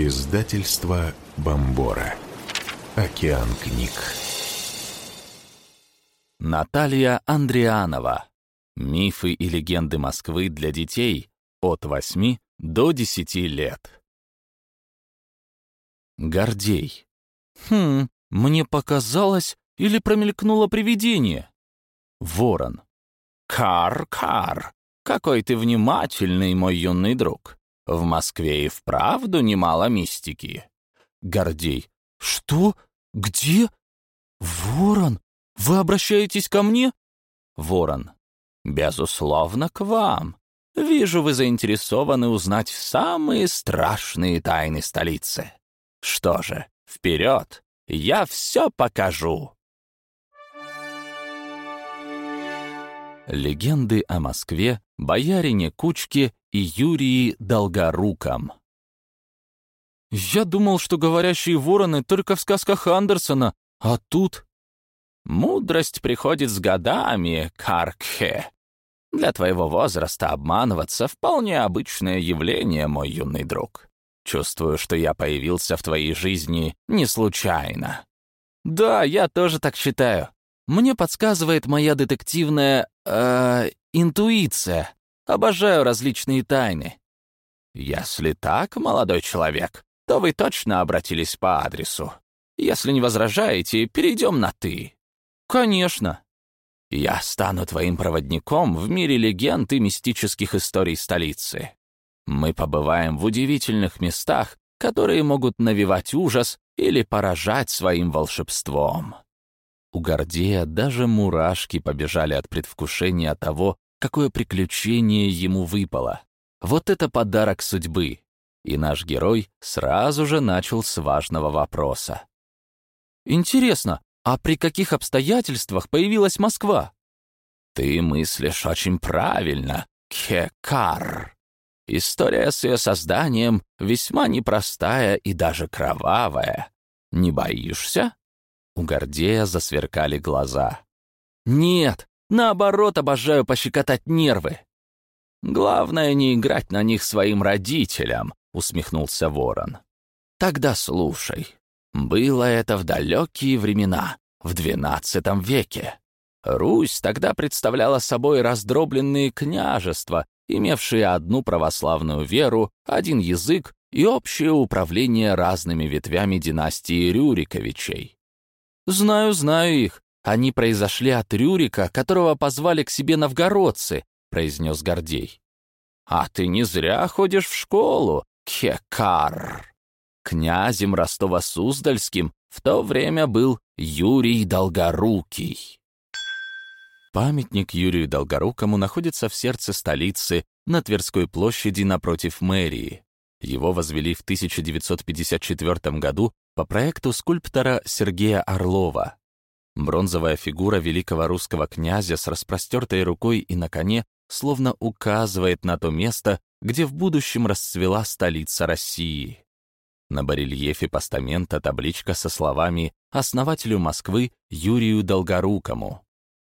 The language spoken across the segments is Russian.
Издательство Бомбора. Океан книг. Наталья Андрианова. Мифы и легенды Москвы для детей от 8 до 10 лет. Гордей. Хм, мне показалось или промелькнуло привидение. Ворон. Кар-кар, какой ты внимательный, мой юный друг. В Москве и вправду немало мистики. Гордей. Что? Где? Ворон? Вы обращаетесь ко мне? Ворон. Безусловно, к вам. Вижу, вы заинтересованы узнать самые страшные тайны столицы. Что же, вперед, я все покажу. Легенды о Москве, боярине Кучке и Юрии Долгоруком. Я думал, что говорящие вороны только в сказках Андерсона, а тут... Мудрость приходит с годами, Каркхе. Для твоего возраста обманываться — вполне обычное явление, мой юный друг. Чувствую, что я появился в твоей жизни не случайно. Да, я тоже так считаю. Мне подсказывает моя детективная... Э, интуиция. Обожаю различные тайны. Если так, молодой человек, то вы точно обратились по адресу. Если не возражаете, перейдем на «ты». Конечно. Я стану твоим проводником в мире легенд и мистических историй столицы. Мы побываем в удивительных местах, которые могут навевать ужас или поражать своим волшебством. У Гордея даже мурашки побежали от предвкушения того, какое приключение ему выпало. Вот это подарок судьбы. И наш герой сразу же начал с важного вопроса. «Интересно, а при каких обстоятельствах появилась Москва?» «Ты мыслишь очень правильно, Кекар. История с ее созданием весьма непростая и даже кровавая. Не боишься?» У Гордея засверкали глаза. «Нет, наоборот, обожаю пощекотать нервы». «Главное, не играть на них своим родителям», — усмехнулся ворон. «Тогда слушай. Было это в далекие времена, в XII веке. Русь тогда представляла собой раздробленные княжества, имевшие одну православную веру, один язык и общее управление разными ветвями династии Рюриковичей. «Знаю, знаю их. Они произошли от Рюрика, которого позвали к себе новгородцы», — произнес Гордей. «А ты не зря ходишь в школу, Кекар». Князем Ростова-Суздальским в то время был Юрий Долгорукий. Памятник Юрию Долгорукому находится в сердце столицы на Тверской площади напротив мэрии. Его возвели в 1954 году по проекту скульптора Сергея Орлова. Бронзовая фигура великого русского князя с распростертой рукой и на коне словно указывает на то место, где в будущем расцвела столица России. На барельефе постамента табличка со словами «Основателю Москвы Юрию Долгорукому».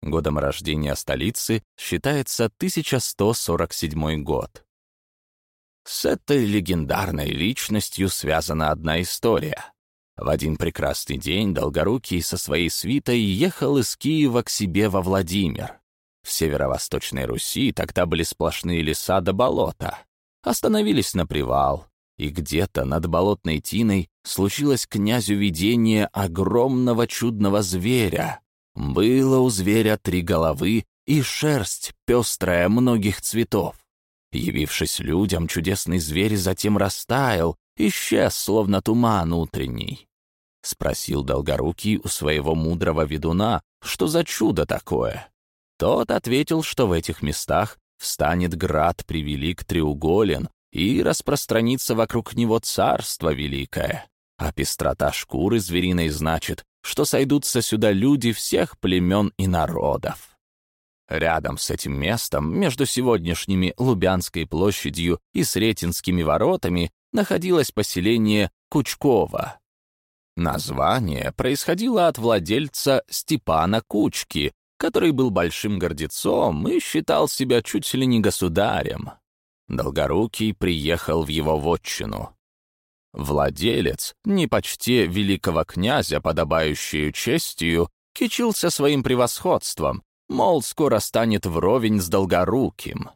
Годом рождения столицы считается 1147 год. С этой легендарной личностью связана одна история. В один прекрасный день Долгорукий со своей свитой ехал из Киева к себе во Владимир. В северо-восточной Руси тогда были сплошные леса до болота. Остановились на привал, и где-то над болотной тиной случилось князю видение огромного чудного зверя. Было у зверя три головы и шерсть пестрая многих цветов. Явившись людям, чудесный зверь затем растаял, исчез, словно туман утренний. Спросил Долгорукий у своего мудрого ведуна, что за чудо такое. Тот ответил, что в этих местах встанет град превелик треуголен и распространится вокруг него царство великое. А пестрота шкуры звериной значит, что сойдутся сюда люди всех племен и народов. Рядом с этим местом, между сегодняшними Лубянской площадью и Сретенскими воротами, находилось поселение Кучково. Название происходило от владельца Степана Кучки, который был большим гордецом и считал себя чуть ли не государем. Долгорукий приехал в его вотчину. Владелец, не почте великого князя, подобающую честью, кичился своим превосходством, мол, скоро станет вровень с Долгоруким.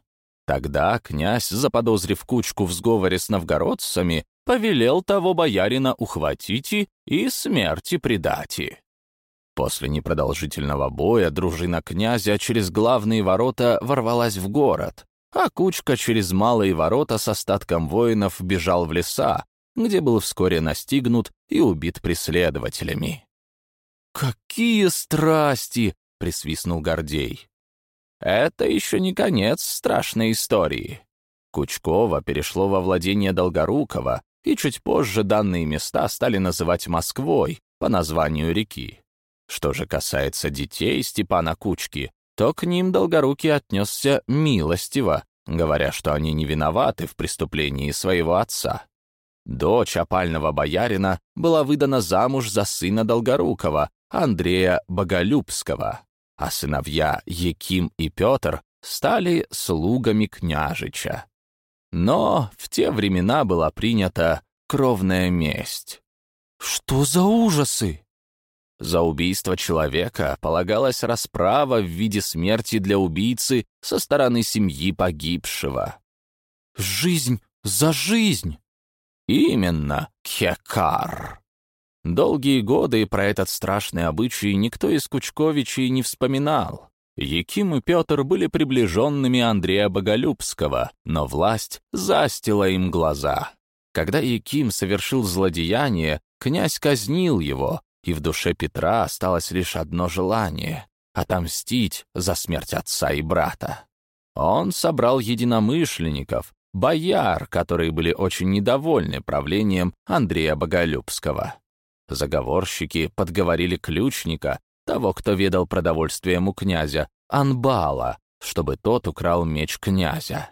Тогда князь, заподозрив кучку в сговоре с новгородцами, повелел того боярина ухватить и смерти предати. После непродолжительного боя дружина князя через главные ворота ворвалась в город, а кучка через малые ворота с остатком воинов бежал в леса, где был вскоре настигнут и убит преследователями. «Какие страсти!» — присвистнул Гордей. «Это еще не конец страшной истории. Кучково перешло во владение Долгорукова, и чуть позже данные места стали называть Москвой по названию реки. Что же касается детей Степана Кучки, то к ним Долгорукий отнесся милостиво, говоря, что они не виноваты в преступлении своего отца. Дочь опального боярина была выдана замуж за сына Долгорукова, Андрея Боголюбского, а сыновья Яким и Петр стали слугами княжича. Но в те времена была принята кровная месть. «Что за ужасы?» За убийство человека полагалась расправа в виде смерти для убийцы со стороны семьи погибшего. «Жизнь за жизнь!» «Именно, Кекар!» Долгие годы про этот страшный обычай никто из Кучковичей не вспоминал. Яким и Петр были приближенными Андрея Боголюбского, но власть застила им глаза. Когда Яким совершил злодеяние, князь казнил его, и в душе Петра осталось лишь одно желание — отомстить за смерть отца и брата. Он собрал единомышленников, бояр, которые были очень недовольны правлением Андрея Боголюбского. Заговорщики подговорили ключника, того, кто ведал продовольствием у князя, Анбала, чтобы тот украл меч князя.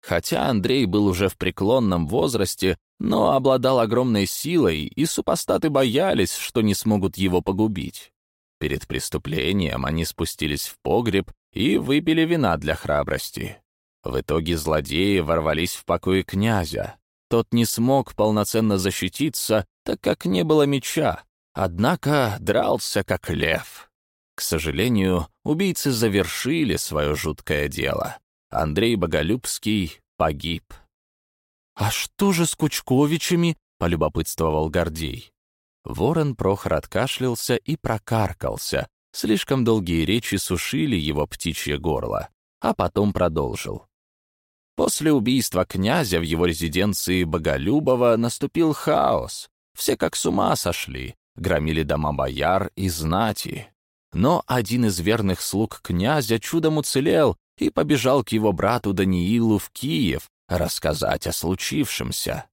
Хотя Андрей был уже в преклонном возрасте, но обладал огромной силой, и супостаты боялись, что не смогут его погубить. Перед преступлением они спустились в погреб и выпили вина для храбрости. В итоге злодеи ворвались в покои князя. Тот не смог полноценно защититься, так как не было меча, однако дрался как лев. К сожалению, убийцы завершили свое жуткое дело. Андрей Боголюбский погиб. «А что же с Кучковичами?» — полюбопытствовал Гордей. Ворон Прохор откашлялся и прокаркался. Слишком долгие речи сушили его птичье горло, а потом продолжил. После убийства князя в его резиденции Боголюбова наступил хаос. Все как с ума сошли, громили дома бояр и знати. Но один из верных слуг князя чудом уцелел и побежал к его брату Даниилу в Киев рассказать о случившемся.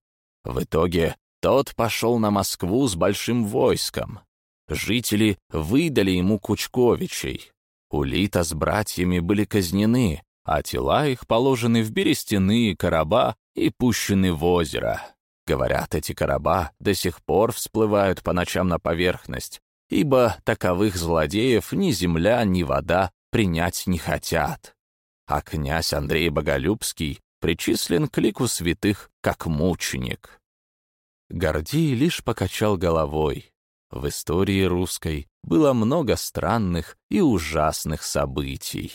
В итоге тот пошел на Москву с большим войском. Жители выдали ему Кучковичей. Улита с братьями были казнены, а тела их положены в берестяные короба и пущены в озеро. Говорят, эти короба до сих пор всплывают по ночам на поверхность, ибо таковых злодеев ни земля, ни вода принять не хотят а князь Андрей Боголюбский причислен к лику святых как мученик. Гордей лишь покачал головой. В истории русской было много странных и ужасных событий.